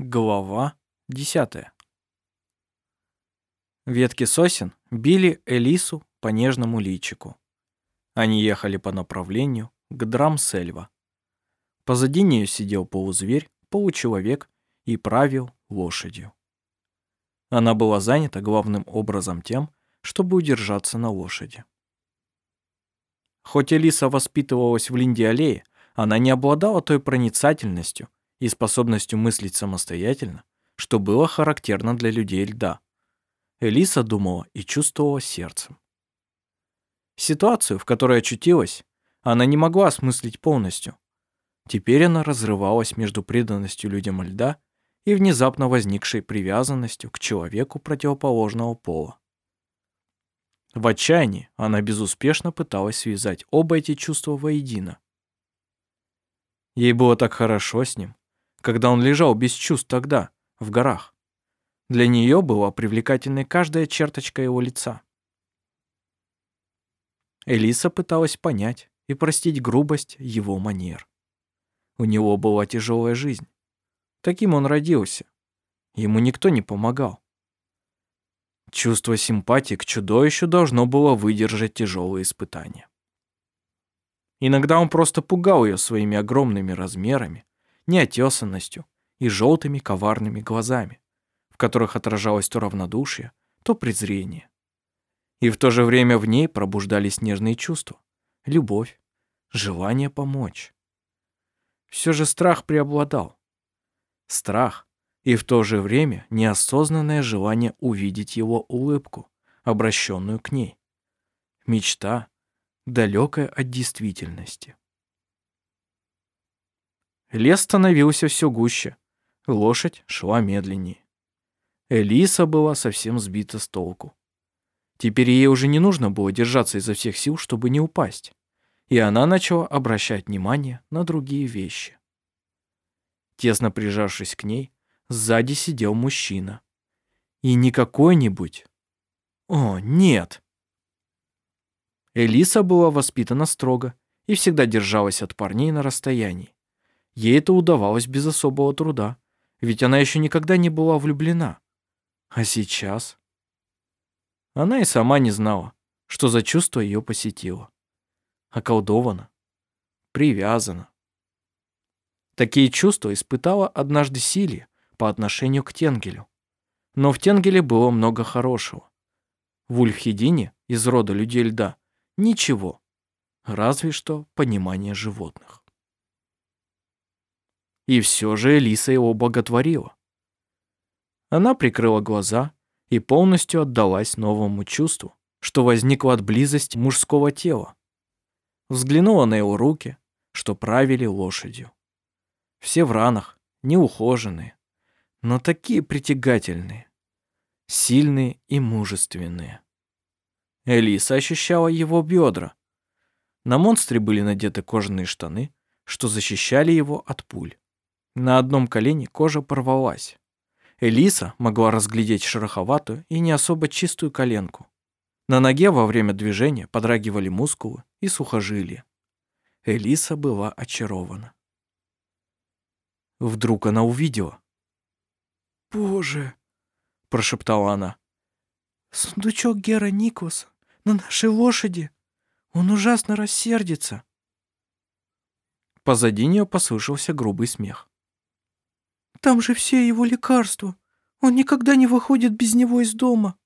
Глава 10. Ветки сосен били Элису по нежному личику. Они ехали по направлению к Драмсельва. Позади нее сидел полузверь, получеловек и правил лошадью. Она была занята главным образом тем, чтобы удержаться на лошади. Хоть Элиса воспитывалась в Линде-аллее, она не обладала той проницательностью, и способностью мыслить самостоятельно, что было характерно для людей льда. Элиса думала и чувствовала сердцем. Ситуацию, в которой очутилась, она не могла осмыслить полностью. Теперь она разрывалась между преданностью людям льда и внезапно возникшей привязанностью к человеку противоположного пола. В отчаянии она безуспешно пыталась связать оба эти чувства воедино. Ей было так хорошо с ним, когда он лежал без чувств тогда, в горах. Для нее была привлекательной каждая черточка его лица. Элиса пыталась понять и простить грубость его манер. У него была тяжелая жизнь. Таким он родился. Ему никто не помогал. Чувство симпатии к чудовищу должно было выдержать тяжелые испытания. Иногда он просто пугал ее своими огромными размерами, неотесанностью и желтыми коварными глазами, в которых отражалось то равнодушие, то презрение. И в то же время в ней пробуждались нежные чувства, любовь, желание помочь. Все же страх преобладал. Страх и в то же время неосознанное желание увидеть его улыбку, обращенную к ней. Мечта, далекая от действительности. Лес становился все гуще. Лошадь шла медленнее. Элиса была совсем сбита с толку. Теперь ей уже не нужно было держаться изо всех сил, чтобы не упасть. И она начала обращать внимание на другие вещи. Тесно прижавшись к ней, сзади сидел мужчина. И не какой-нибудь. О, нет. Элиса была воспитана строго и всегда держалась от парней на расстоянии. Ей это удавалось без особого труда, ведь она еще никогда не была влюблена. А сейчас? Она и сама не знала, что за чувство ее посетило. Околдована, привязана. Такие чувства испытала однажды Силия по отношению к Тенгелю. Но в Тенгеле было много хорошего. В Ульфхедине из рода людей льда ничего, разве что понимание животных. И все же Элиса его боготворила. Она прикрыла глаза и полностью отдалась новому чувству, что возникло от близости мужского тела. Взглянула на его руки, что правили лошадью. Все в ранах, неухоженные, но такие притягательные, сильные и мужественные. Элиса ощущала его бедра. На монстре были надеты кожаные штаны, что защищали его от пуль. На одном колене кожа порвалась. Элиса могла разглядеть шероховатую и не особо чистую коленку. На ноге во время движения подрагивали мускулы и сухожилия. Элиса была очарована. Вдруг она увидела. «Боже!» – прошептала она. «Сундучок Гера Никоса на нашей лошади! Он ужасно рассердится!» Позади нее послышался грубый смех. Там же все его лекарства. Он никогда не выходит без него из дома.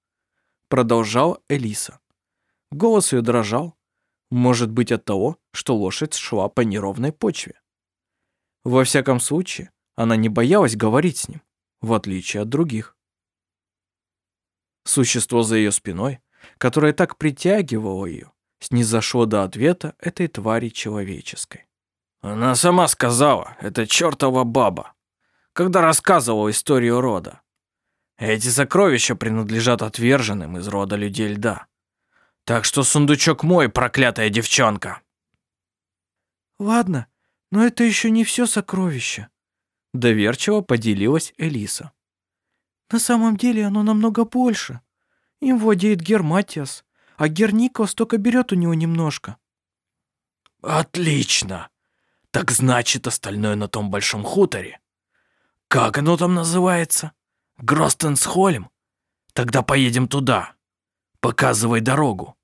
Продолжала Элиса. Голос ее дрожал. Может быть от того, что лошадь шла по неровной почве. Во всяком случае, она не боялась говорить с ним, в отличие от других. Существо за ее спиной, которое так притягивало ее, снизошло до ответа этой твари человеческой. «Она сама сказала, это чертова баба», когда рассказывал историю рода. Эти сокровища принадлежат отверженным из рода людей льда. Так что сундучок мой, проклятая девчонка. Ладно, но это еще не все сокровище. Доверчиво поделилась Элиса. На самом деле оно намного больше. Им владеет Герматиас, а Герникос только берет у него немножко. Отлично. Так значит, остальное на том большом хуторе. Как оно там называется? Гростенсхольм? Тогда поедем туда. Показывай дорогу.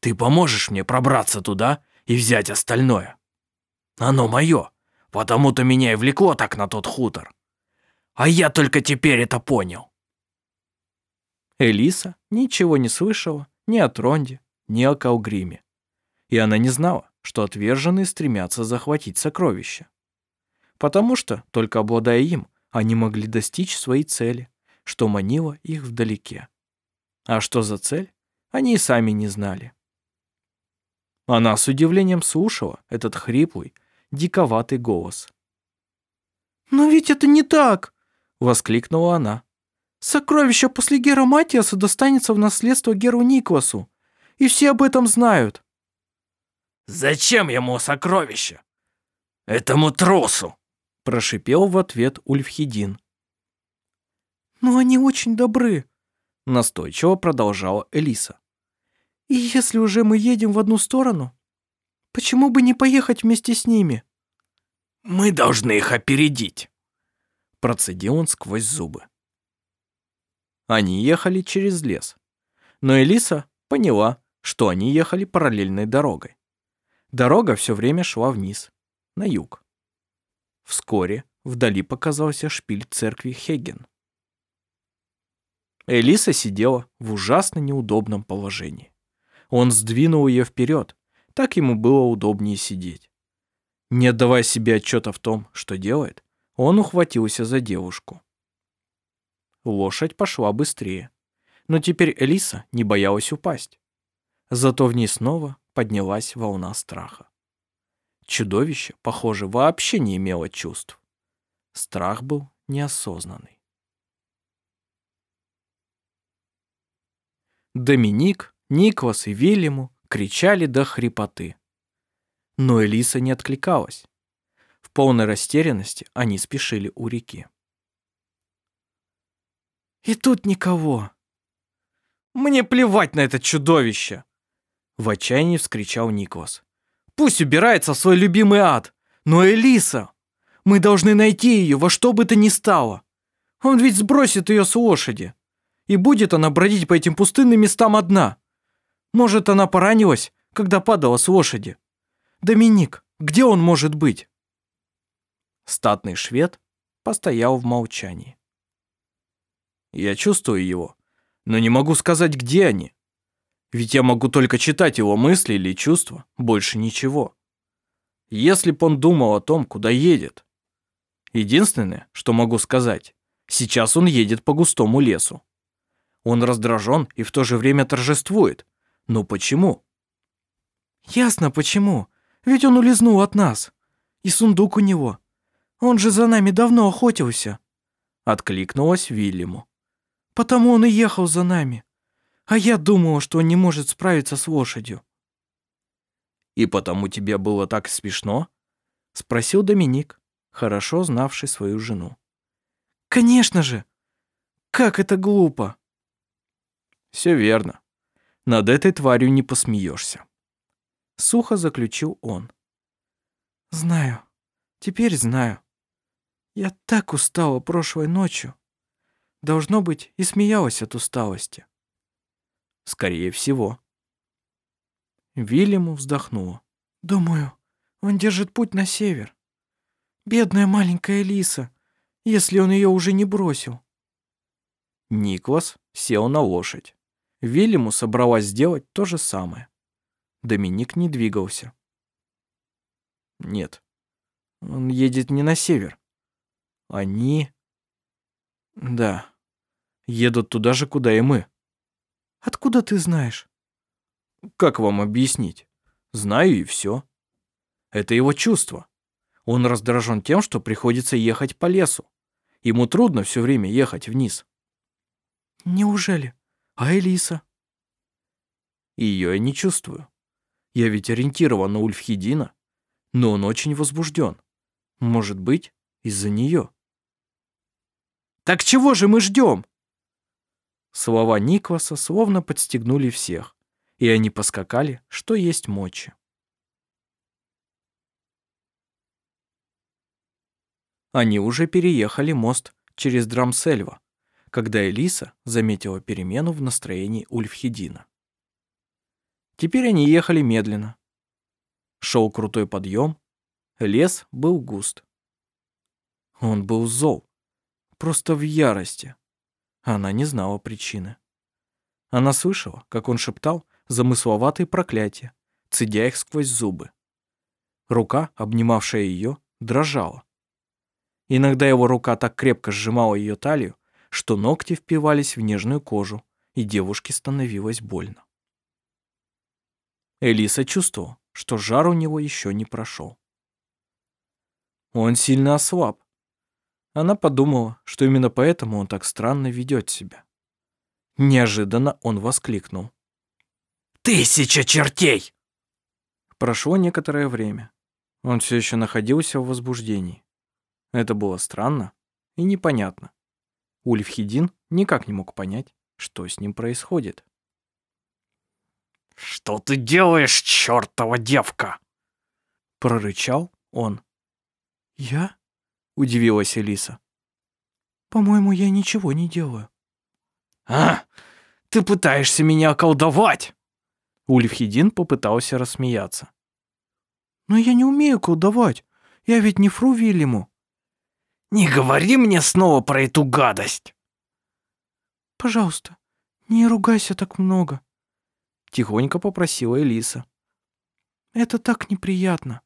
Ты поможешь мне пробраться туда и взять остальное. Оно мое, потому-то меня и влекло так на тот хутор. А я только теперь это понял. Элиса ничего не слышала ни о Тронде, ни о Калгриме. И она не знала, что отверженные стремятся захватить сокровища. Потому что, только обладая им, они могли достичь своей цели, что манило их вдалеке. А что за цель, они и сами не знали. Она с удивлением слушала этот хриплый, диковатый голос. «Но ведь это не так!» — воскликнула она. «Сокровище после Гера Матиаса достанется в наследство Геру Никвасу, и все об этом знают». «Зачем ему сокровище? Этому трусу!» — прошипел в ответ Ульфхедин. «Но они очень добры», — настойчиво продолжала Элиса. «И если уже мы едем в одну сторону, почему бы не поехать вместе с ними?» «Мы должны их опередить», — процедил он сквозь зубы. Они ехали через лес, но Элиса поняла, что они ехали параллельной дорогой. Дорога все время шла вниз, на юг. Вскоре вдали показался шпиль церкви Хеген. Элиса сидела в ужасно неудобном положении. Он сдвинул ее вперед, так ему было удобнее сидеть. Не отдавая себе отчета в том, что делает, он ухватился за девушку. Лошадь пошла быстрее, но теперь Элиса не боялась упасть. Зато в ней снова поднялась волна страха. Чудовище, похоже, вообще не имело чувств. Страх был неосознанный. Доминик, Никлас и Вильяму кричали до хрипоты. Но Элиса не откликалась. В полной растерянности они спешили у реки. «И тут никого!» «Мне плевать на это чудовище!» В отчаянии вскричал Никлас. «Пусть убирается в свой любимый ад! Но Элиса! Мы должны найти ее во что бы то ни стало! Он ведь сбросит ее с лошади!» и будет она бродить по этим пустынным местам одна. Может, она поранилась, когда падала с лошади. Доминик, где он может быть? Статный швед постоял в молчании. Я чувствую его, но не могу сказать, где они. Ведь я могу только читать его мысли или чувства, больше ничего. Если б он думал о том, куда едет. Единственное, что могу сказать, сейчас он едет по густому лесу. Он раздражен и в то же время торжествует. Но почему? Ясно почему. Ведь он улизнул от нас. И сундук у него. Он же за нами давно охотился. Откликнулась Вильяму. Потому он и ехал за нами. А я думала, что он не может справиться с лошадью. «И потому тебе было так смешно?» — спросил Доминик, хорошо знавший свою жену. «Конечно же! Как это глупо!» Все верно. Над этой тварью не посмеешься. Сухо заключил он. Знаю. Теперь знаю. Я так устала прошлой ночью. Должно быть, и смеялась от усталости. Скорее всего. Вильяму вздохнула. Думаю, он держит путь на север. Бедная маленькая Лиса, если он ее уже не бросил. Никлас сел на лошадь. Вильяму собралась сделать то же самое. Доминик не двигался. Нет, он едет не на север. Они... Да, едут туда же, куда и мы. Откуда ты знаешь? Как вам объяснить? Знаю и все. Это его чувство. Он раздражен тем, что приходится ехать по лесу. Ему трудно все время ехать вниз. Неужели? А Элиса? Ее я не чувствую. Я ведь ориентирован на Ульфхедина, но он очень возбужден. Может быть, из-за нее. «Так чего же мы ждем?» Слова Никваса словно подстегнули всех, и они поскакали, что есть мочи. Они уже переехали мост через Драмсельва, когда Элиса заметила перемену в настроении Ульфхедина. Теперь они ехали медленно. Шел крутой подъем, лес был густ. Он был зол, просто в ярости. Она не знала причины. Она слышала, как он шептал замысловатые проклятия, цедя их сквозь зубы. Рука, обнимавшая ее, дрожала. Иногда его рука так крепко сжимала ее талию, что ногти впивались в нежную кожу, и девушке становилось больно. Элиса чувствовала, что жар у него еще не прошел. Он сильно ослаб. Она подумала, что именно поэтому он так странно ведет себя. Неожиданно он воскликнул. «Тысяча чертей!» Прошло некоторое время. Он все еще находился в возбуждении. Это было странно и непонятно. Ульфхедин никак не мог понять, что с ним происходит. «Что ты делаешь, чертова девка?» Прорычал он. «Я?» — удивилась Элиса. «По-моему, я ничего не делаю». «А, ты пытаешься меня околдовать!» Ульфхедин попытался рассмеяться. «Но я не умею колдовать. Я ведь не фру Вильяму». «Не говори мне снова про эту гадость!» «Пожалуйста, не ругайся так много», — тихонько попросила Элиса. «Это так неприятно».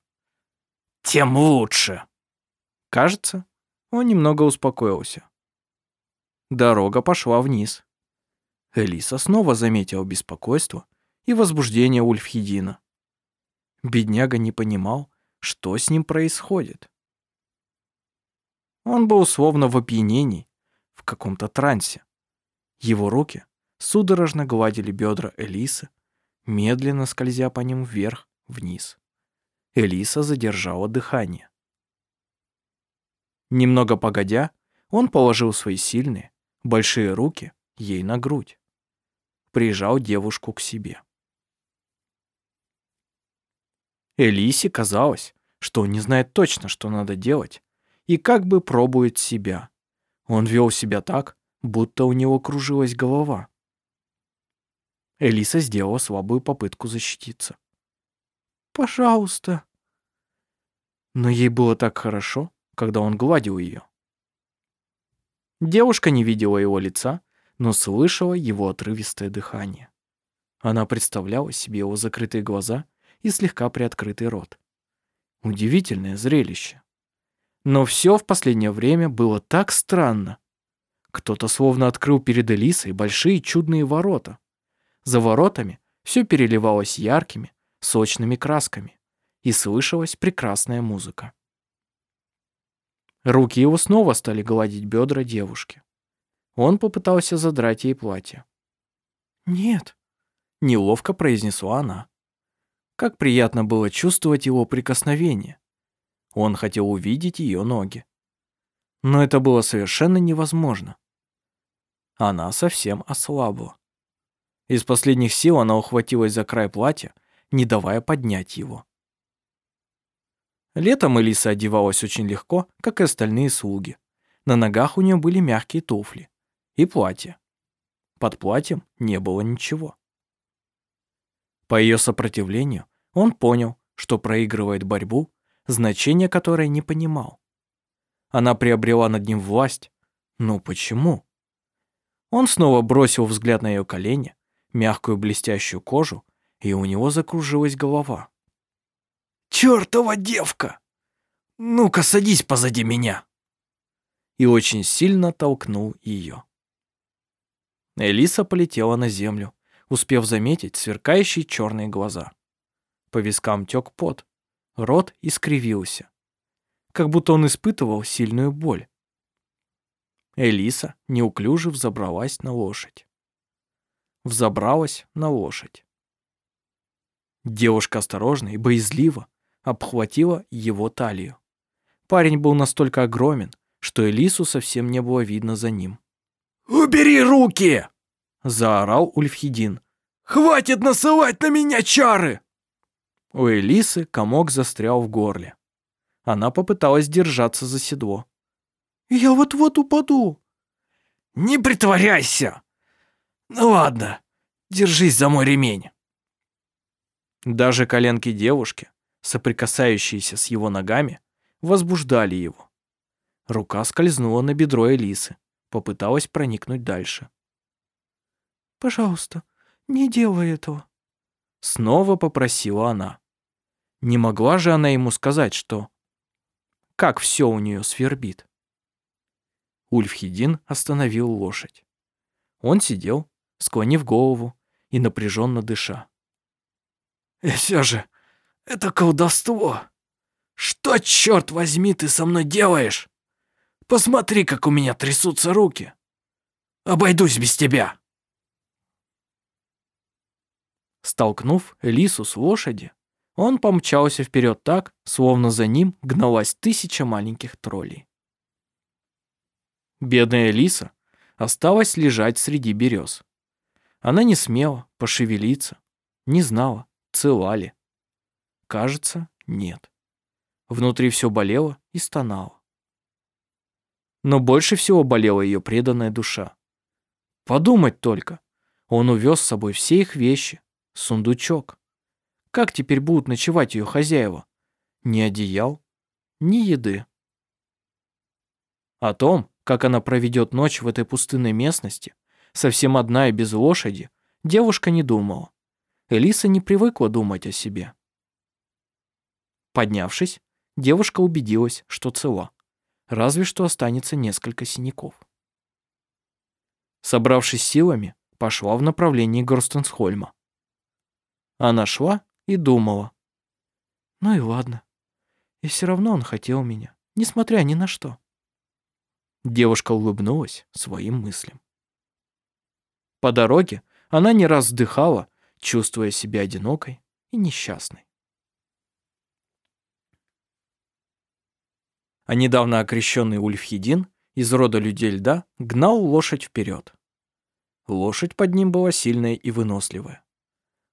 «Тем лучше». Кажется, он немного успокоился. Дорога пошла вниз. Элиса снова заметила беспокойство и возбуждение Ульфхедина. Бедняга не понимал, что с ним происходит. Он был словно в опьянении, в каком-то трансе. Его руки судорожно гладили бедра Элисы, медленно скользя по ним вверх, вниз. Элиса задержала дыхание. Немного погодя, он положил свои сильные, большие руки ей на грудь. Прижал девушку к себе. Элисе казалось, что он не знает точно, что надо делать, и как бы пробует себя. Он вел себя так, будто у него кружилась голова. Элиса сделала слабую попытку защититься. «Пожалуйста». Но ей было так хорошо, когда он гладил ее. Девушка не видела его лица, но слышала его отрывистое дыхание. Она представляла себе его закрытые глаза и слегка приоткрытый рот. Удивительное зрелище. Но все в последнее время было так странно. Кто-то словно открыл перед Элисой большие чудные ворота. За воротами все переливалось яркими, сочными красками, и слышалась прекрасная музыка. Руки его снова стали гладить бедра девушки. Он попытался задрать ей платье. «Нет», — неловко произнесла она. Как приятно было чувствовать его прикосновение. Он хотел увидеть ее ноги. Но это было совершенно невозможно. Она совсем ослабла. Из последних сил она ухватилась за край платья, не давая поднять его. Летом Элиса одевалась очень легко, как и остальные слуги. На ногах у нее были мягкие туфли и платье. Под платьем не было ничего. По ее сопротивлению он понял, что проигрывает борьбу значения которой не понимал. Она приобрела над ним власть. Но почему? Он снова бросил взгляд на ее колени, мягкую блестящую кожу, и у него закружилась голова. «Чёртова девка! Ну-ка, садись позади меня!» И очень сильно толкнул ее. Элиса полетела на землю, успев заметить сверкающие черные глаза. По вискам тек пот, Рот искривился, как будто он испытывал сильную боль. Элиса неуклюже взобралась на лошадь. Взобралась на лошадь. Девушка осторожно и боязливо обхватила его талию. Парень был настолько огромен, что Элису совсем не было видно за ним. «Убери руки!» — заорал Ульфхедин. «Хватит насылать на меня чары!» У Элисы комок застрял в горле. Она попыталась держаться за седло, Я вот-вот упаду. Не притворяйся. Ну ладно, держись за мой ремень. Даже коленки девушки, соприкасающиеся с его ногами, возбуждали его. Рука скользнула на бедро Элисы, попыталась проникнуть дальше. «Пожалуйста, не делай этого», — снова попросила она. Не могла же она ему сказать, что... Как все у нее свербит. Ульфхедин остановил лошадь. Он сидел, склонив голову и напряженно дыша. «И все же, это колдовство! Что, черт возьми, ты со мной делаешь? Посмотри, как у меня трясутся руки! Обойдусь без тебя!» Столкнув Элису с лошади, он помчался вперед так, словно за ним гналась тысяча маленьких троллей. Бедная Элиса осталась лежать среди берез. Она не смела пошевелиться, не знала, цела ли. Кажется, нет. Внутри все болело и стонало. Но больше всего болела ее преданная душа. Подумать только, он увез с собой все их вещи, сундучок. Как теперь будут ночевать ее хозяева? Ни одеял, ни еды. О том, как она проведет ночь в этой пустынной местности, совсем одна и без лошади, девушка не думала. Элиса не привыкла думать о себе. Поднявшись, девушка убедилась, что цела. Разве что останется несколько синяков. Собравшись силами, пошла в направлении Горстенсхольма. Она шла и думала. Ну и ладно. И все равно он хотел меня, несмотря ни на что. Девушка улыбнулась своим мыслям. По дороге она не раз вздыхала, чувствуя себя одинокой и несчастной. А недавно окрещенный Ульфхедин из рода людей льда гнал лошадь вперед. Лошадь под ним была сильная и выносливая.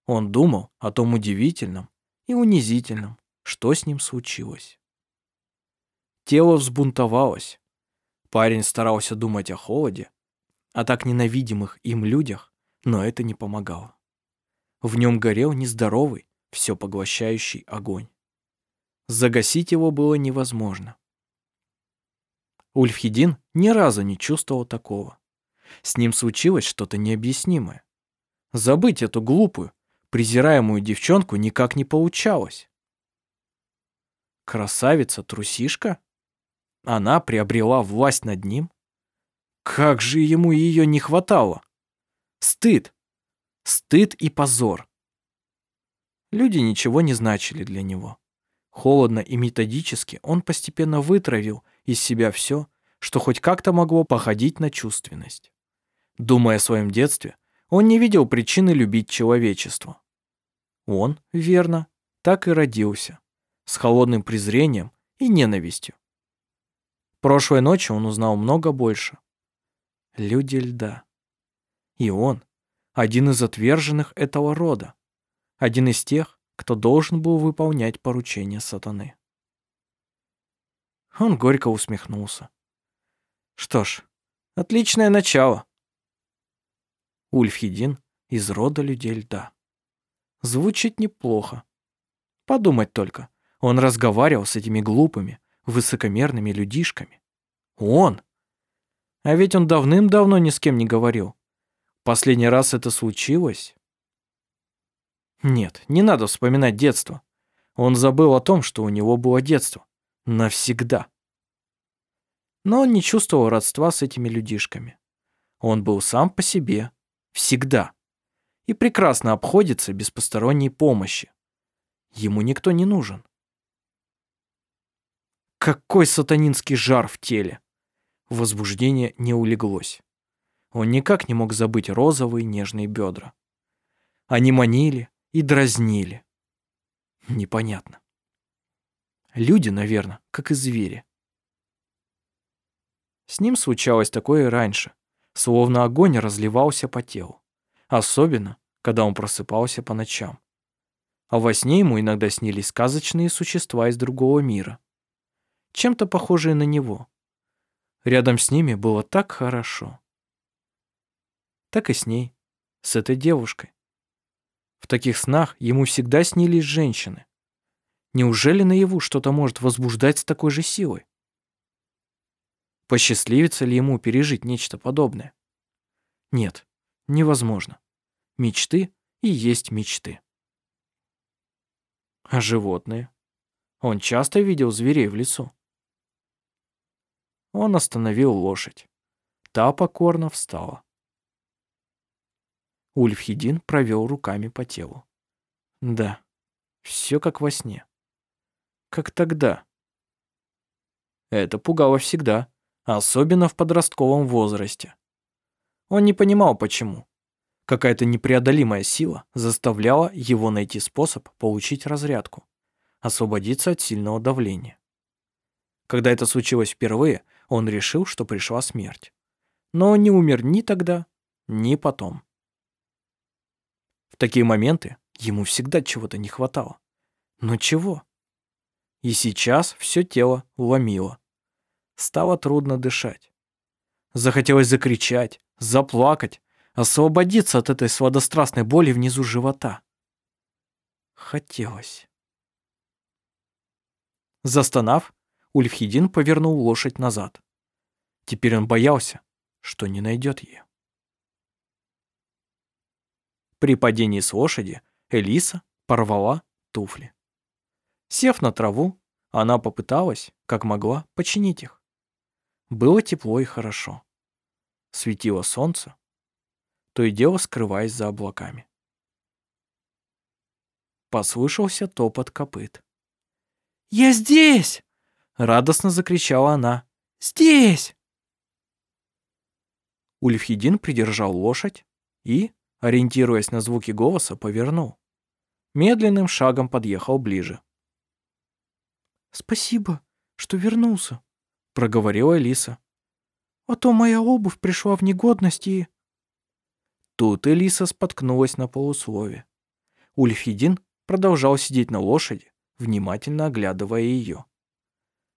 Он думал о том удивительном и унизительном, что с ним случилось. Тело взбунтовалось. Парень старался думать о холоде, о так ненавидимых им людях, но это не помогало. В нем горел нездоровый, все поглощающий огонь. Загасить его было невозможно. Ульфхедин ни разу не чувствовал такого. С ним случилось что-то необъяснимое. Забыть эту глупую, презираемую девчонку никак не получалось. Красавица-трусишка? Она приобрела власть над ним? Как же ему ее не хватало? Стыд. Стыд и позор. Люди ничего не значили для него. Холодно и методически он постепенно вытравил из себя все, что хоть как-то могло походить на чувственность. Думая о своем детстве, он не видел причины любить человечество. Он, верно, так и родился, с холодным презрением и ненавистью. Прошлой ночью он узнал много больше. Люди льда. И он – один из отверженных этого рода, один из тех, кто должен был выполнять поручения сатаны. Он горько усмехнулся. Что ж, отличное начало. Ульфхедин из рода людей льда. Звучит неплохо. Подумать только, он разговаривал с этими глупыми, высокомерными людишками. Он! А ведь он давным-давно ни с кем не говорил. Последний раз это случилось? Нет, не надо вспоминать детство. Он забыл о том, что у него было детство. Навсегда. Но он не чувствовал родства с этими людишками. Он был сам по себе. Всегда и прекрасно обходится без посторонней помощи. Ему никто не нужен. Какой сатанинский жар в теле! Возбуждение не улеглось. Он никак не мог забыть розовые нежные бедра. Они манили и дразнили. Непонятно. Люди, наверное, как и звери. С ним случалось такое и раньше, словно огонь разливался по телу особенно, когда он просыпался по ночам. А во сне ему иногда снились сказочные существа из другого мира, чем-то похожие на него. Рядом с ними было так хорошо. Так и с ней, с этой девушкой. В таких снах ему всегда снились женщины. Неужели наяву что-то может возбуждать с такой же силой? Посчастливится ли ему пережить нечто подобное? Нет, невозможно. Мечты и есть мечты. А животные? Он часто видел зверей в лесу. Он остановил лошадь. Та покорно встала. Ульфхедин провел руками по телу. Да, все как во сне. Как тогда. Это пугало всегда, особенно в подростковом возрасте. Он не понимал, почему. Какая-то непреодолимая сила заставляла его найти способ получить разрядку, освободиться от сильного давления. Когда это случилось впервые, он решил, что пришла смерть. Но он не умер ни тогда, ни потом. В такие моменты ему всегда чего-то не хватало. Но чего? И сейчас все тело ломило. Стало трудно дышать. Захотелось закричать, заплакать, освободиться от этой сладострастной боли внизу живота. Хотелось. Застонав, Ульфхедин повернул лошадь назад. Теперь он боялся, что не найдет ее. При падении с лошади Элиса порвала туфли. Сев на траву, она попыталась, как могла, починить их. Было тепло и хорошо. Светило солнце, то и дело скрываясь за облаками. Послышался топот копыт. «Я здесь!» Радостно закричала она. «Здесь!» Ульфхедин придержал лошадь и, ориентируясь на звуки голоса, повернул. Медленным шагом подъехал ближе. «Спасибо, что вернулся», — проговорила Элиса. «А то моя обувь пришла в негодность и...» Тут Элиса споткнулась на полуслове. Ульфхедин продолжал сидеть на лошади, внимательно оглядывая ее.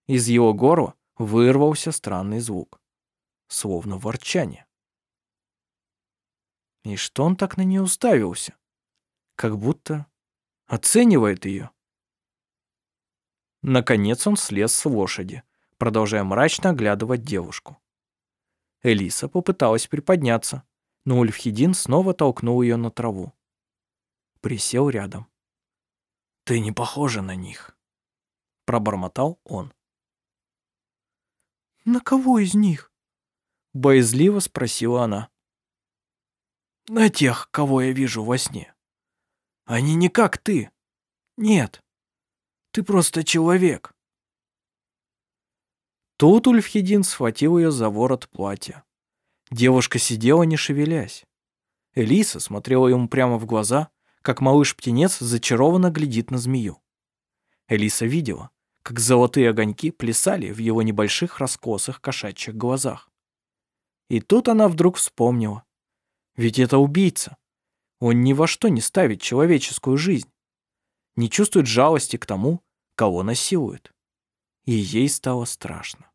Из его горла вырвался странный звук, словно ворчание. И что он так на нее уставился? Как будто оценивает ее. Наконец он слез с лошади, продолжая мрачно оглядывать девушку. Элиса попыталась приподняться, но Ульфхедин снова толкнул ее на траву. Присел рядом. «Ты не похожа на них», — пробормотал он. «На кого из них?» Боязливо спросила она. «На тех, кого я вижу во сне. Они не как ты. Нет. Ты просто человек». Тут Ульфхедин схватил ее за ворот платья. Девушка сидела, не шевелясь. Элиса смотрела ему прямо в глаза, как малыш-птенец зачарованно глядит на змею. Элиса видела, как золотые огоньки плясали в его небольших раскосых кошачьих глазах. И тут она вдруг вспомнила. Ведь это убийца. Он ни во что не ставит человеческую жизнь. Не чувствует жалости к тому, кого насилует. И ей стало страшно.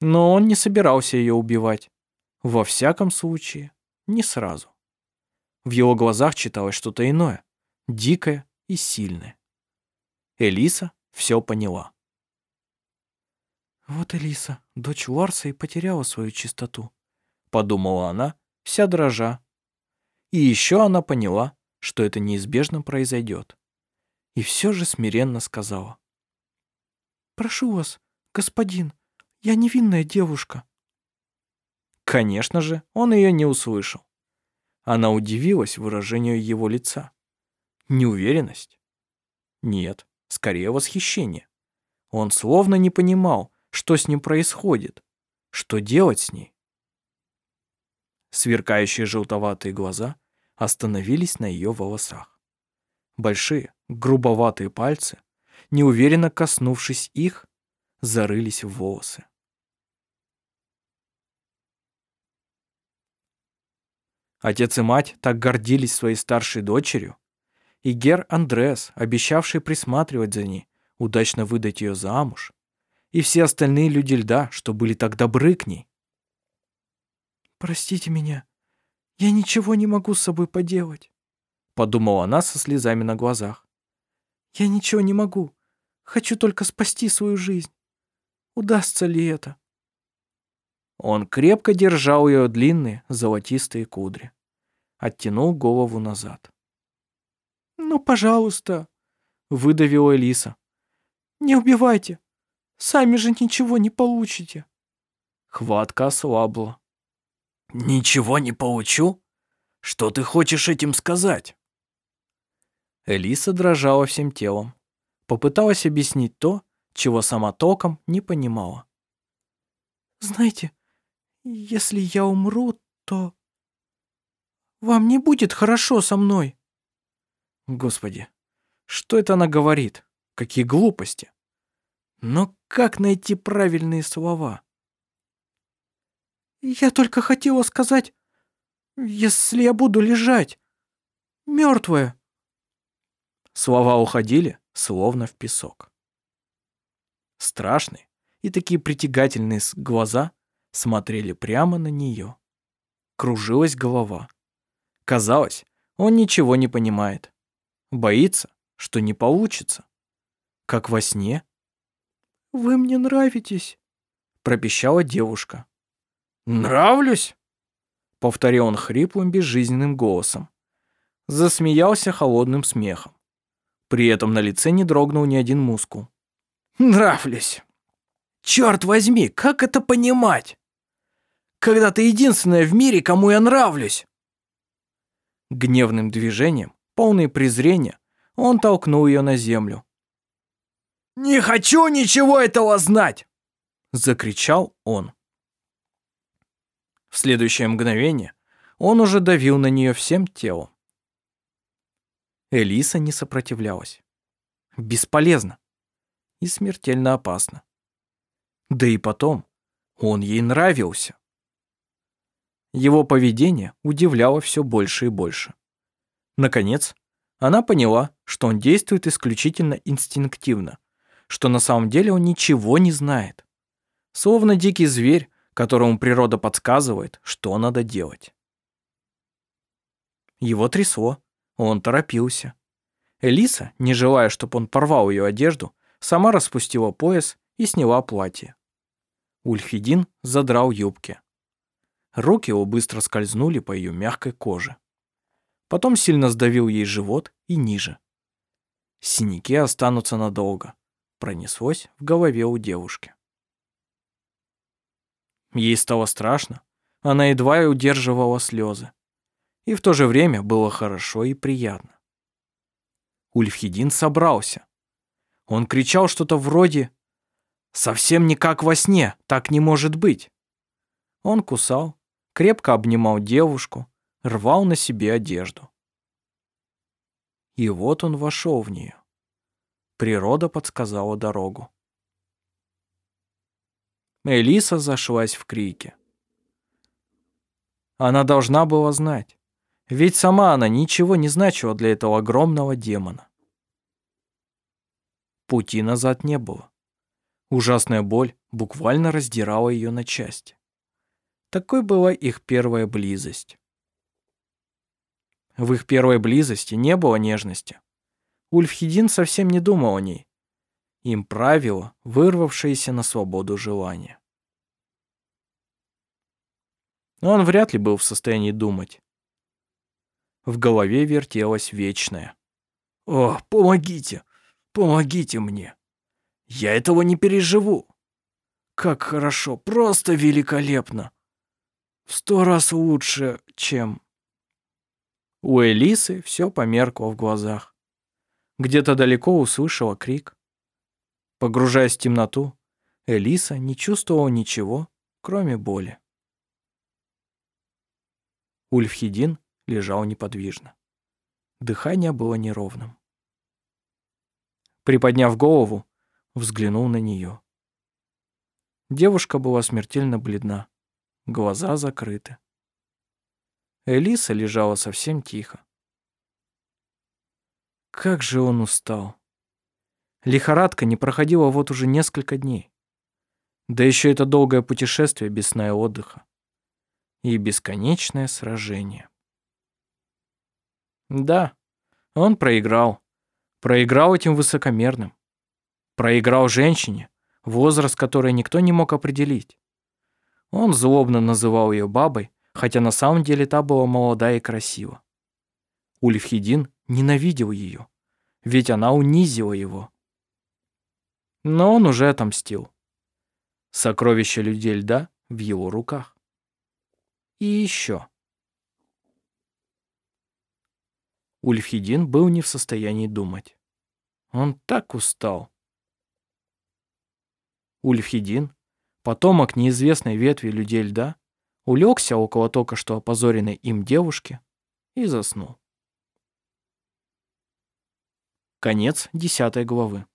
Но он не собирался ее убивать. Во всяком случае, не сразу. В его глазах читалось что-то иное, дикое и сильное. Элиса все поняла. «Вот Элиса, дочь Ларса, и потеряла свою чистоту», — подумала она, вся дрожа. И еще она поняла, что это неизбежно произойдет. И все же смиренно сказала. «Прошу вас, господин, я невинная девушка». Конечно же, он ее не услышал. Она удивилась выражению его лица. Неуверенность? Нет скорее восхищение. Он словно не понимал, что с ним происходит, что делать с ней. Сверкающие желтоватые глаза остановились на ее волосах. Большие, грубоватые пальцы, неуверенно коснувшись их, зарылись в волосы. Отец и мать так гордились своей старшей дочерью, и Гер Андрес, обещавший присматривать за ней, удачно выдать ее замуж, и все остальные люди льда, что были так добры к ней. «Простите меня, я ничего не могу с собой поделать», подумала она со слезами на глазах. «Я ничего не могу, хочу только спасти свою жизнь. Удастся ли это?» Он крепко держал ее длинные золотистые кудри. Оттянул голову назад. «Ну, пожалуйста», — выдавила Элиса. «Не убивайте. Сами же ничего не получите». Хватка ослабла. «Ничего не получу? Что ты хочешь этим сказать?» Элиса дрожала всем телом. Попыталась объяснить то, чего сама толком не понимала. «Знаете, если я умру, то... Вам не будет хорошо со мной. Господи, что это она говорит? Какие глупости. Но как найти правильные слова? Я только хотела сказать, если я буду лежать, мертвая. Слова уходили, словно в песок. Страшные и такие притягательные глаза смотрели прямо на нее. Кружилась голова. Казалось, он ничего не понимает. Боится, что не получится. Как во сне. «Вы мне нравитесь», — пропищала девушка. «Нравлюсь?» — повторил он хриплым, безжизненным голосом. Засмеялся холодным смехом. При этом на лице не дрогнул ни один мускул. «Нравлюсь! Черт возьми, как это понимать? когда ты единственная в мире, кому я нравлюсь!» Гневным движением, полный презрения, он толкнул ее на землю. «Не хочу ничего этого знать!» — закричал он. В следующее мгновение он уже давил на нее всем телом. Элиса не сопротивлялась. Бесполезно и смертельно опасно. Да и потом, он ей нравился. Его поведение удивляло все больше и больше. Наконец, она поняла, что он действует исключительно инстинктивно, что на самом деле он ничего не знает. Словно дикий зверь, которому природа подсказывает, что надо делать. Его трясло, он торопился. Элиса, не желая, чтобы он порвал ее одежду, сама распустила пояс и сняла платье. Ульфидин задрал юбки. Руки его быстро скользнули по ее мягкой коже. Потом сильно сдавил ей живот и ниже. Синяки останутся надолго. Пронеслось в голове у девушки. Ей стало страшно. Она едва и удерживала слезы. И в то же время было хорошо и приятно. Ульфхедин собрался. Он кричал что-то вроде «Совсем не как во сне, так не может быть». Он кусал, крепко обнимал девушку, рвал на себе одежду. И вот он вошел в нее. Природа подсказала дорогу. Элиса зашлась в крике. Она должна была знать, ведь сама она ничего не значила для этого огромного демона. Пути назад не было. Ужасная боль буквально раздирала ее на части. Такой была их первая близость. В их первой близости не было нежности. Ульфхедин совсем не думал о ней. Им правило вырвавшееся на свободу желание. Но он вряд ли был в состоянии думать. В голове вертелось вечное. «О, помогите! Помогите мне! Я этого не переживу! Как хорошо, просто великолепно! сто раз лучше, чем... У Элисы все померкло в глазах. Где-то далеко услышала крик. Погружаясь в темноту, Элиса не чувствовала ничего, кроме боли. Ульфхедин лежал неподвижно. Дыхание было неровным. Приподняв голову, взглянул на нее. Девушка была смертельно бледна глаза закрыты. Элиса лежала совсем тихо. Как же он устал. Лихорадка не проходила вот уже несколько дней. Да еще это долгое путешествие без сна и отдыха. И бесконечное сражение. Да, он проиграл. Проиграл этим высокомерным. Проиграл женщине, возраст которой никто не мог определить. Он злобно называл ее бабой, хотя на самом деле та была молода и красива. Ульфхедин ненавидел ее, ведь она унизила его. Но он уже отомстил. Сокровище людей льда в его руках. И еще. Ульфхедин был не в состоянии думать. Он так устал. Ульфхедин, потомок неизвестной ветви людей льда, улегся около только что опозоренной им девушки и заснул. Конец десятой главы.